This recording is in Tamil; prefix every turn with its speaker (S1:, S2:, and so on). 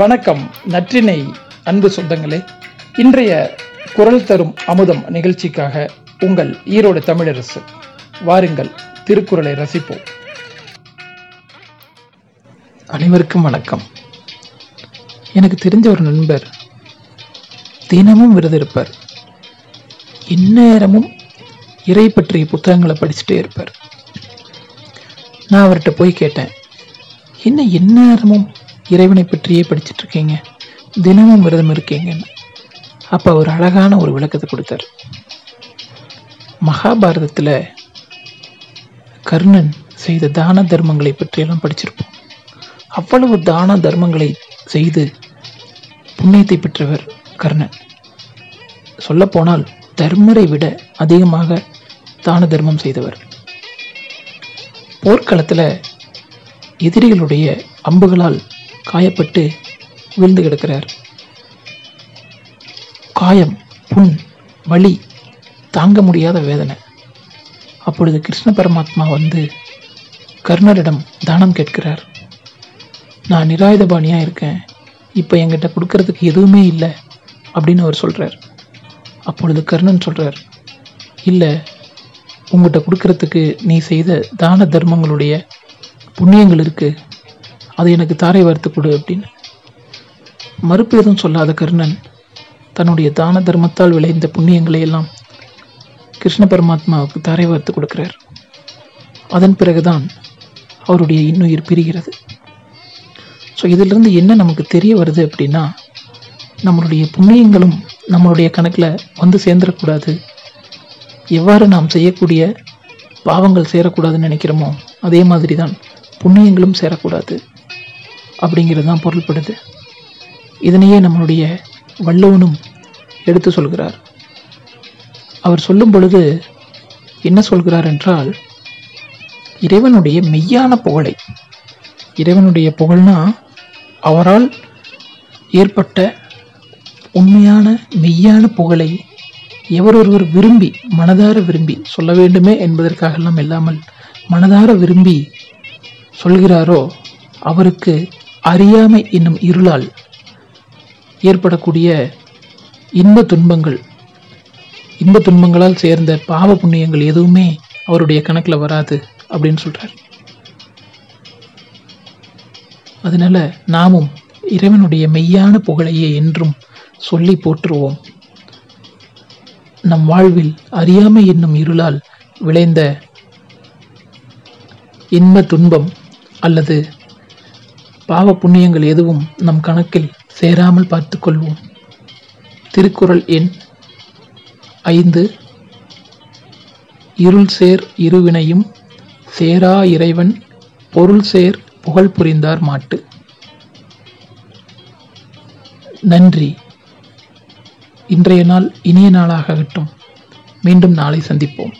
S1: வணக்கம் நற்றினை அன்பு சொந்தங்களே இன்றைய குரல் தரும் அமுதம் நிகழ்ச்சிக்காக உங்கள் ஈரோடு தமிழரசு வாருங்கள் திருக்குறளை ரசிப்போம் அனைவருக்கும் வணக்கம் எனக்கு தெரிஞ்ச ஒரு நண்பர் தினமும் விருது இருப்பார் இந்நேரமும் இறை பற்றிய புத்தகங்களை படிச்சுட்டே இருப்பார் நான் அவர்கிட்ட போய் கேட்டேன் என்ன இந்நேரமும் இறைவனை பற்றியே படிச்சுட்டு இருக்கீங்க தினமும் விரதம் இருக்கீங்கன்னு அப்ப ஒரு அழகான ஒரு விளக்கத்தை கொடுத்தார் மகாபாரதத்தில் கர்ணன் செய்த தான தர்மங்களை பற்றியெல்லாம் படிச்சிருப்போம் அவ்வளவு தான தர்மங்களை செய்து புண்ணியத்தை பெற்றவர் கர்ணன் சொல்லப்போனால் தர்மரை விட அதிகமாக தான தர்மம் செய்தவர் போர்க்களத்தில் எதிரிகளுடைய அம்புகளால் காயப்பட்டு விழுந்து கிடக்கிறார் காயம் புண் வலி தாங்க முடியாத வேதனை அப்பொழுது கிருஷ்ண பரமாத்மா வந்து கர்ணரிடம் தானம் கேட்கிறார் நான் நிராயுதபாணியாக இருக்கேன் இப்போ என்கிட்ட கொடுக்கறதுக்கு எதுவுமே இல்லை அப்படின்னு அவர் சொல்கிறார் அப்பொழுது கர்ணன் சொல்கிறார் இல்லை உங்கள்கிட்ட கொடுக்கறதுக்கு நீ செய்த தான தர்மங்களுடைய புண்ணியங்கள் இருக்குது அது எனக்கு தாரை வார்த்து கொடு அப்படின்னு மறுப்பு எதுவும் சொல்லாத கர்ணன் தன்னுடைய தான தர்மத்தால் விளைந்த புண்ணியங்களை எல்லாம் கிருஷ்ண பரமாத்மாவுக்கு தாரை வார்த்து கொடுக்கிறார் அதன் பிறகுதான் அவருடைய இன்னுயிர் பிரிகிறது ஸோ இதிலிருந்து என்ன நமக்கு தெரிய வருது அப்படின்னா நம்மளுடைய புண்ணியங்களும் நம்மளுடைய கணக்கில் வந்து சேர்ந்துடக்கூடாது எவ்வாறு நாம் செய்யக்கூடிய பாவங்கள் சேரக்கூடாதுன்னு நினைக்கிறோமோ அதே மாதிரி தான் புண்ணியங்களும் சேரக்கூடாது அப்படிங்கிறது தான் பொருள்படுது இதனையே நம்மளுடைய வல்லவனும் எடுத்து சொல்கிறார் அவர் சொல்லும் பொழுது என்ன சொல்கிறார் என்றால் இறைவனுடைய மெய்யான புகழை இறைவனுடைய புகழ்னா அவரால் ஏற்பட்ட உண்மையான மெய்யான புகழை எவரொருவர் விரும்பி மனதார விரும்பி சொல்ல வேண்டுமே என்பதற்காகலாம் இல்லாமல் மனதார விரும்பி சொல்கிறாரோ அவருக்கு அறியாமை என்னும் இருளால் ஏற்படக்கூடிய இன்ப துன்பங்கள் இன்ப துன்பங்களால் சேர்ந்த பாவ புண்ணியங்கள் எதுவுமே அவருடைய கணக்கில் வராது அப்படின்னு சொல்கிறார் அதனால நாமும் இறைவனுடைய மெய்யான புகழையே என்றும் சொல்லி போற்றுவோம் நம் வாழ்வில் அறியாமை என்னும் இருளால் விளைந்த இன்ப துன்பம் அல்லது பாவ புண்ணியங்கள் எதுவும் நம் கணக்கில் சேராமல் பார்த்து கொள்வோம் திருக்குறள் எண் ஐந்து இருள் சேர் இருவினையும் சேரா இறைவன் பொருள் சேர் புகழ் புரிந்தார் மாட்டு நன்றி இன்றைய நாள் இனிய நாளாகட்டும் மீண்டும் நாளை சந்திப்போம்